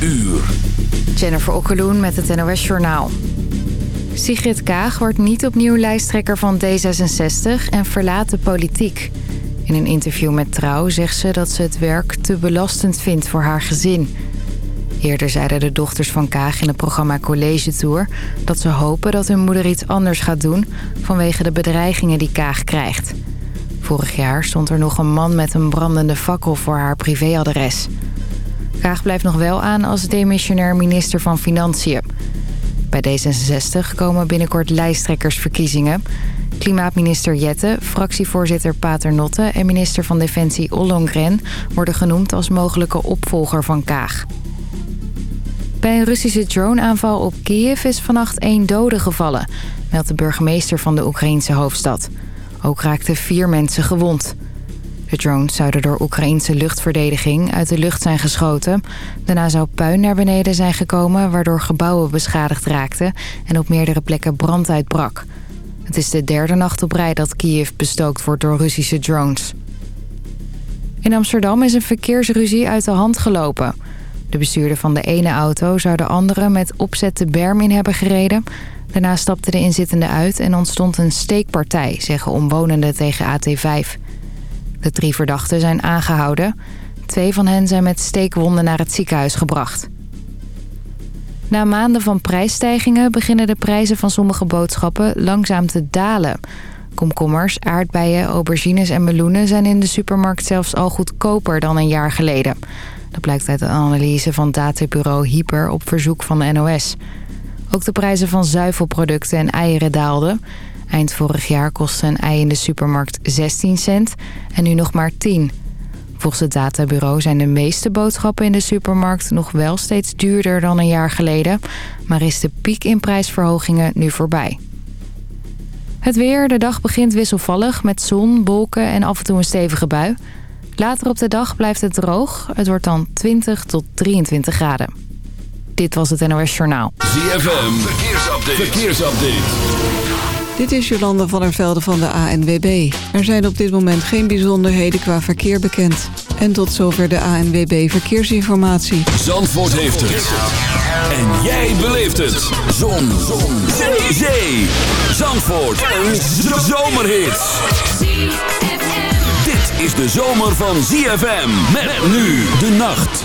uur. Jennifer Okkeloen met het NOS Journaal. Sigrid Kaag wordt niet opnieuw lijsttrekker van D66 en verlaat de politiek. In een interview met Trouw zegt ze dat ze het werk te belastend vindt voor haar gezin. Eerder zeiden de dochters van Kaag in het programma College Tour... dat ze hopen dat hun moeder iets anders gaat doen... vanwege de bedreigingen die Kaag krijgt. Vorig jaar stond er nog een man met een brandende fakkel voor haar privéadres. Kaag blijft nog wel aan als demissionair minister van Financiën. Bij D66 komen binnenkort lijsttrekkersverkiezingen. Klimaatminister Jette, fractievoorzitter Paternotte... en minister van Defensie Ollongren worden genoemd als mogelijke opvolger van Kaag. Bij een Russische droneaanval op Kiev is vannacht één dode gevallen... meldt de burgemeester van de Oekraïnse hoofdstad. Ook raakten vier mensen gewond. De drones zouden door Oekraïnse luchtverdediging uit de lucht zijn geschoten. Daarna zou puin naar beneden zijn gekomen... waardoor gebouwen beschadigd raakten... en op meerdere plekken brand uitbrak. Het is de derde nacht op rij dat Kiev bestookt wordt door Russische drones. In Amsterdam is een verkeersruzie uit de hand gelopen... De bestuurder van de ene auto zou de andere met opzet de berm in hebben gereden. Daarna stapte de inzittende uit en ontstond een steekpartij, zeggen omwonenden tegen AT5. De drie verdachten zijn aangehouden. Twee van hen zijn met steekwonden naar het ziekenhuis gebracht. Na maanden van prijsstijgingen beginnen de prijzen van sommige boodschappen langzaam te dalen. Komkommers, aardbeien, aubergines en meloenen zijn in de supermarkt zelfs al goedkoper dan een jaar geleden. Dat blijkt uit een analyse van databureau Hyper op verzoek van de NOS. Ook de prijzen van zuivelproducten en eieren daalden. Eind vorig jaar kostte een ei in de supermarkt 16 cent en nu nog maar 10. Volgens het databureau zijn de meeste boodschappen in de supermarkt nog wel steeds duurder dan een jaar geleden. Maar is de piek in prijsverhogingen nu voorbij. Het weer, de dag begint wisselvallig met zon, wolken en af en toe een stevige bui. Later op de dag blijft het droog. Het wordt dan 20 tot 23 graden. Dit was het NOS Journaal. ZFM, verkeersupdate. verkeersupdate. Dit is Jolanda van der Velde van de ANWB. Er zijn op dit moment geen bijzonderheden qua verkeer bekend. En tot zover de ANWB Verkeersinformatie. Zandvoort heeft het. En jij beleeft het. Zon. Zon. Zee. Zandvoort. Een zomerhit is de zomer van ZFM. Met nu de nacht.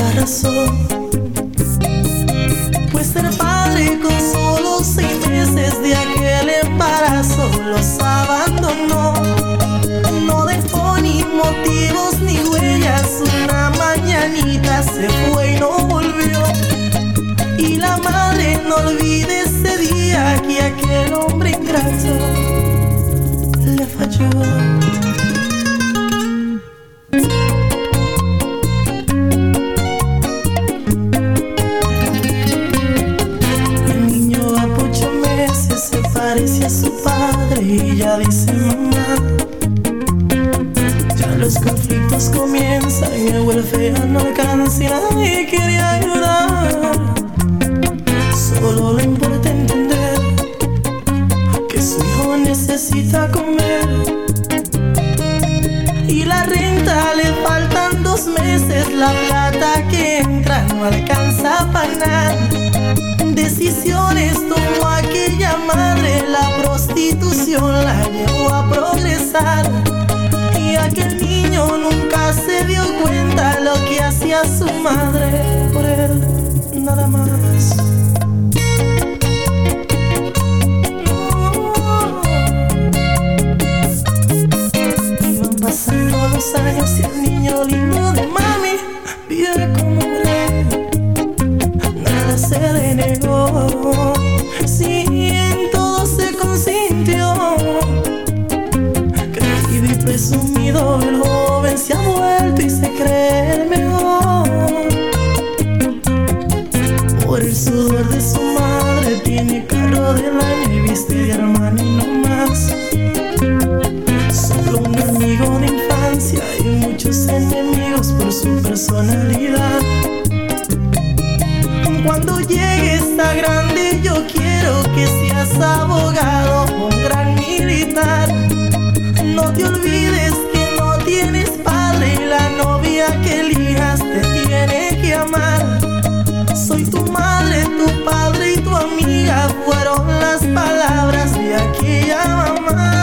La razón pues ser padre con solo seis meses de aquel embarazo los abandonó. No dejó ni motivos ni huellas. Una mañanita se fue y no volvió. Y la madre no olvide ese día que aquel hombre ingrato le falló. Alcanza y quiere ayudar. Solo le importa entender que su hijo necesita comer. Y la renta le faltan dos meses, la plata que entra no alcanza para nada. Decisiones tomó aquella madre, la prostitución la llevó a progresar. Y aquel niño nunca se dio cuenta lo que hacía su madre por él, nada más. Iban pasando los años y el niño lindo de mami el joven se ha vuelto y se cree el mejor. Por el sudor de su madre tiene carro del año y viste de Armani no más. Solo un amigo de infancia y muchos enemigos por su personalidad. Cuando llegues a grande yo quiero que seas abogado, un gran militar. No te olvides que elijas te tiene que amar. Soy tu madre, tu padre y tu amiga fueron las palabras de aquella mamá.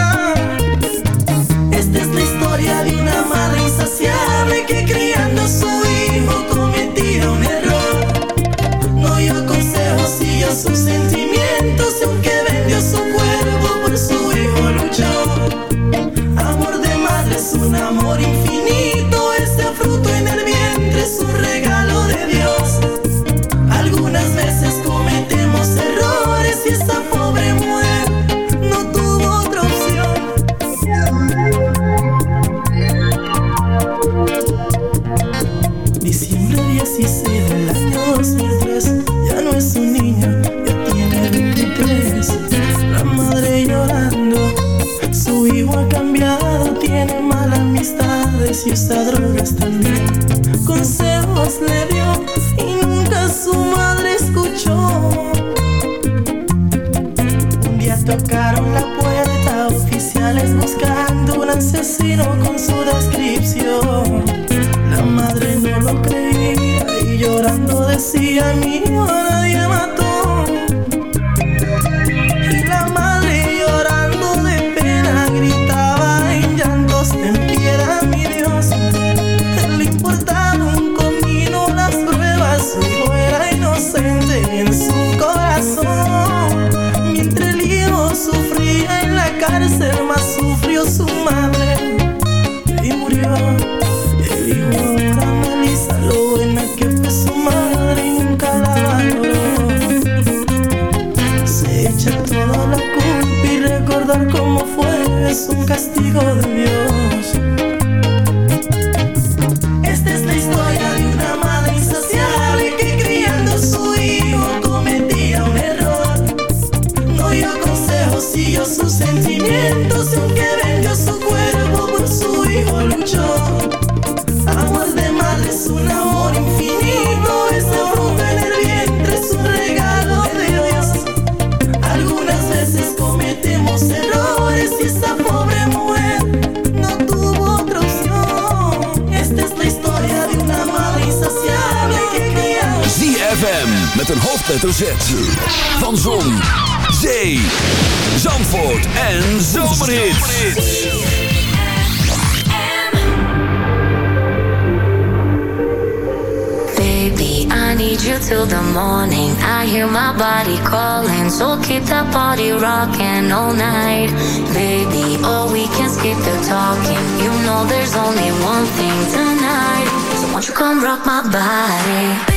Hoofdletter Z. Van Zon, Zee, Zandvoort en Zomerhits. Baby, I need you till the morning. I hear my body calling, so keep that body rocking all night. Baby, oh, we can skip the talking. You know there's only one thing tonight. So won't you come rock my body?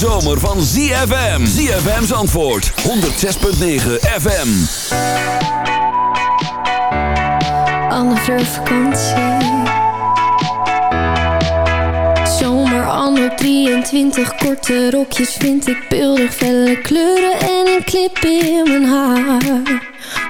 zomer van ZFM. ZFM's antwoord 106.9 FM. Fleur vakantie. Zomer anno 23, korte rokjes vind ik beeldig, felle kleuren en een clip in mijn haar.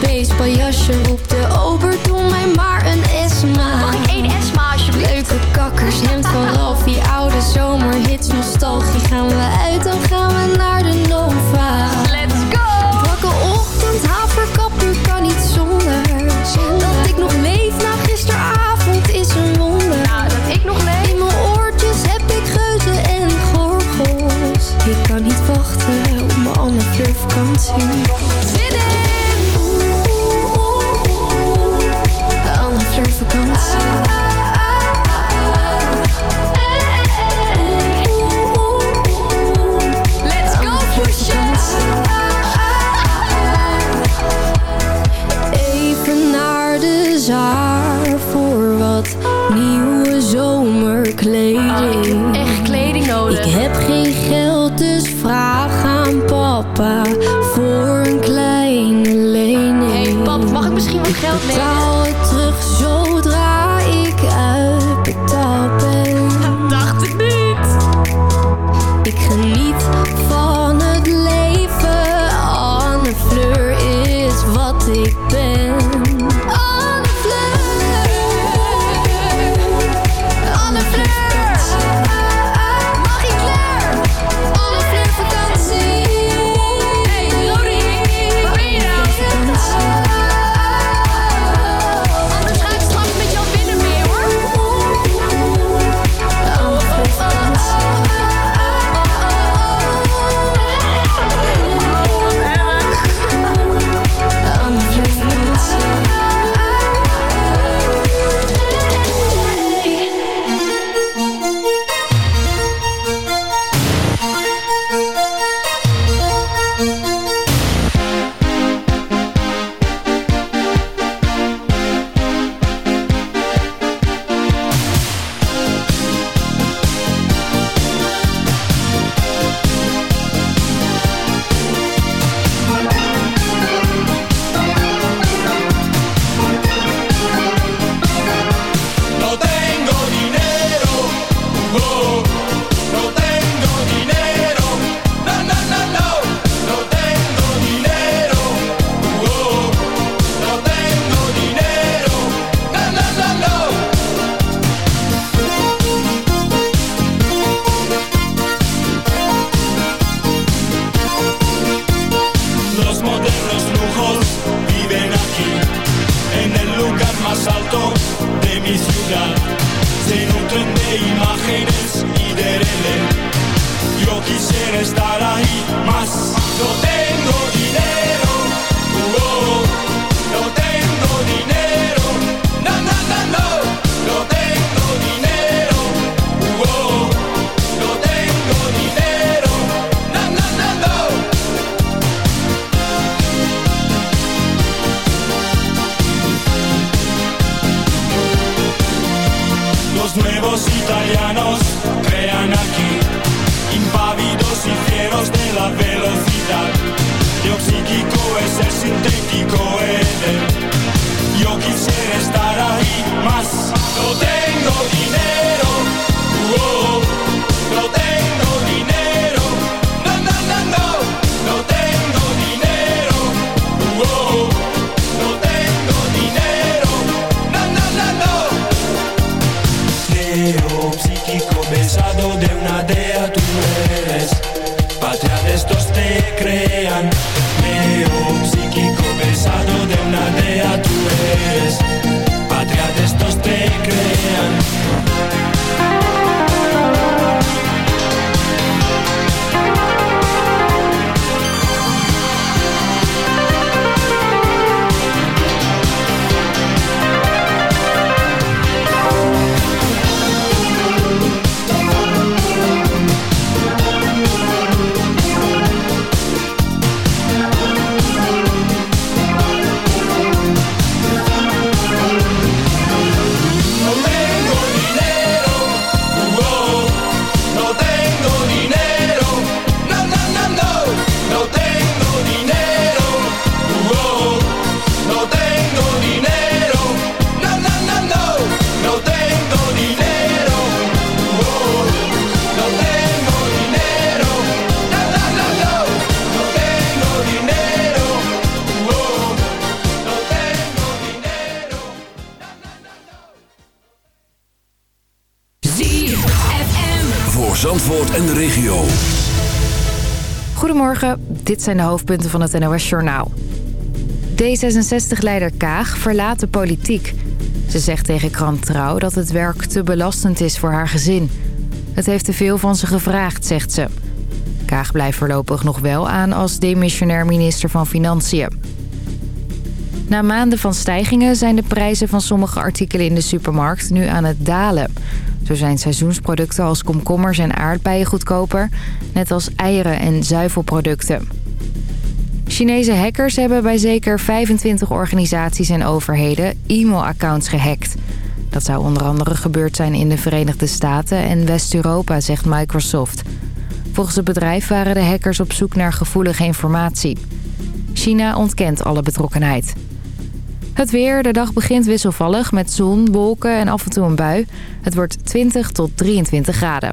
Benen, beestpaljasje. Roep de ober, doe mij maar een Esma. Mag ik één Esma alsjeblieft? Leuke kakkers, hemd dit zijn de hoofdpunten van het NOS-journaal. D66-leider Kaag verlaat de politiek. Ze zegt tegen krant Trouw dat het werk te belastend is voor haar gezin. Het heeft te veel van ze gevraagd, zegt ze. Kaag blijft voorlopig nog wel aan als demissionair minister van Financiën. Na maanden van stijgingen zijn de prijzen van sommige artikelen in de supermarkt nu aan het dalen. Zo zijn seizoensproducten als komkommers en aardbeien goedkoper, net als eieren en zuivelproducten. Chinese hackers hebben bij zeker 25 organisaties en overheden e-mailaccounts gehackt. Dat zou onder andere gebeurd zijn in de Verenigde Staten en West-Europa, zegt Microsoft. Volgens het bedrijf waren de hackers op zoek naar gevoelige informatie. China ontkent alle betrokkenheid. Het weer, de dag begint wisselvallig met zon, wolken en af en toe een bui. Het wordt 20 tot 23 graden.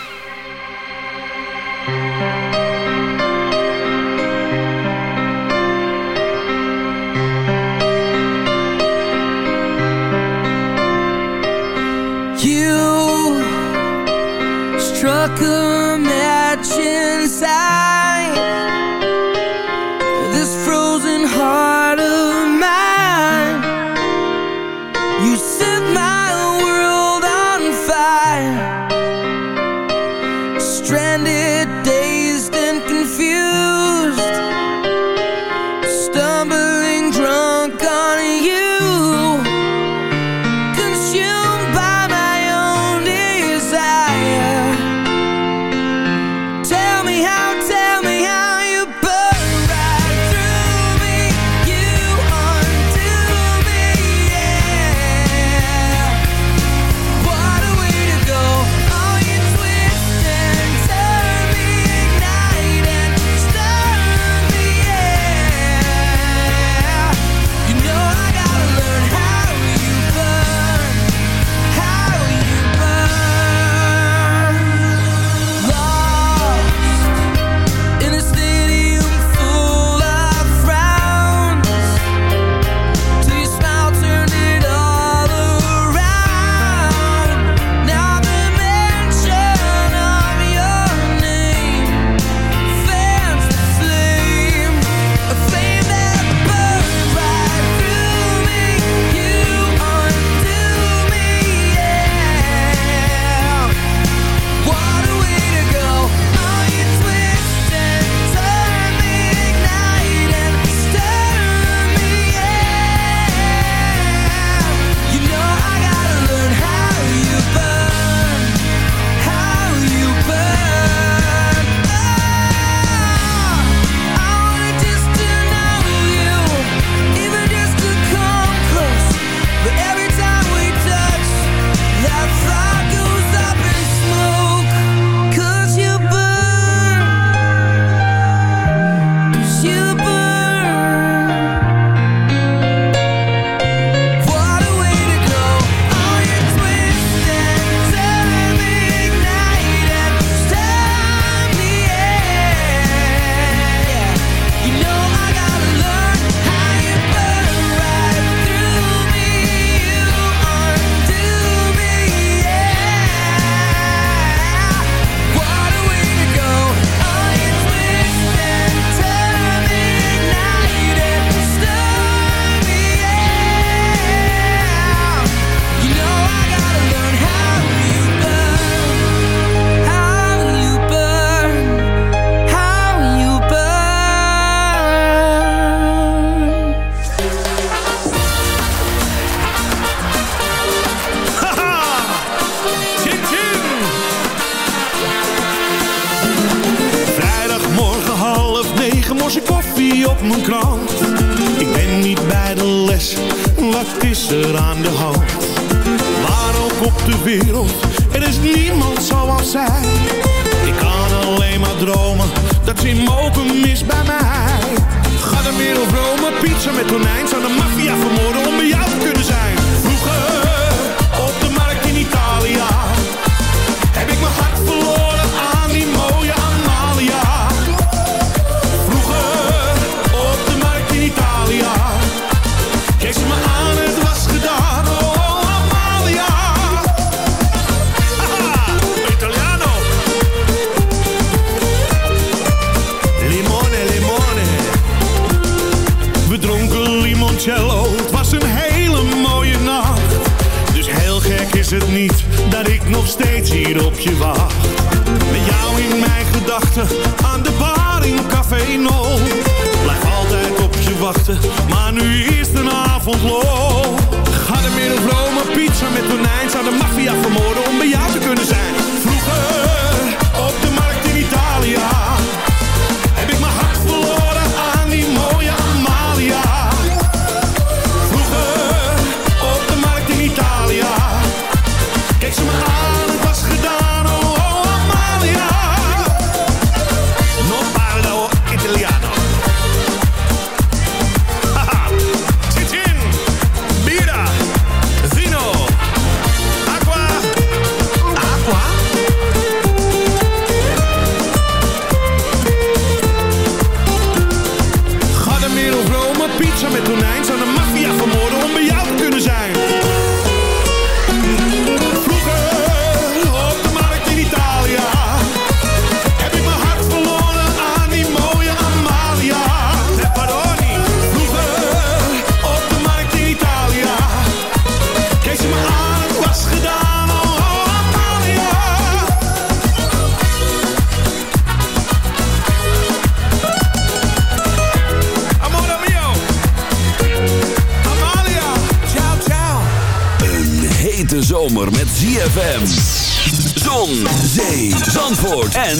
the mafia for more.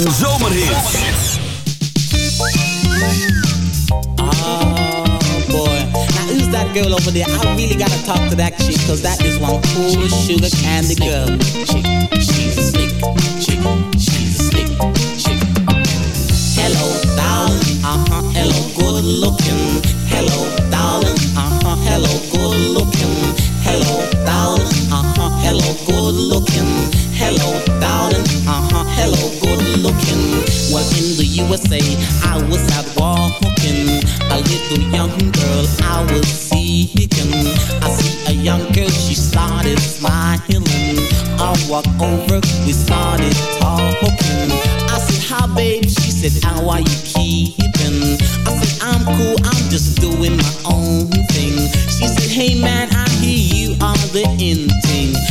en Zo young girl I was seeking. I see a young girl, she started smiling. I walk over, we started talking. I said, hi babe, she said, how are you keeping? I said, I'm cool, I'm just doing my own thing. She said, hey man, I hear you are the in thing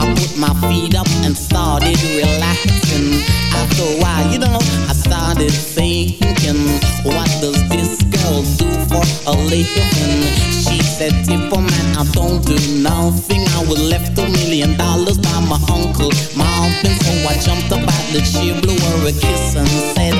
I put my feet up and started relaxing. After a while, you know, I started thinking, what does this girl do for a living? She said, Tipper man, I don't do nothing. I was left a million dollars by my uncle, husband. So I jumped up out the chair, blew her a kiss and said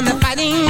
on the fighting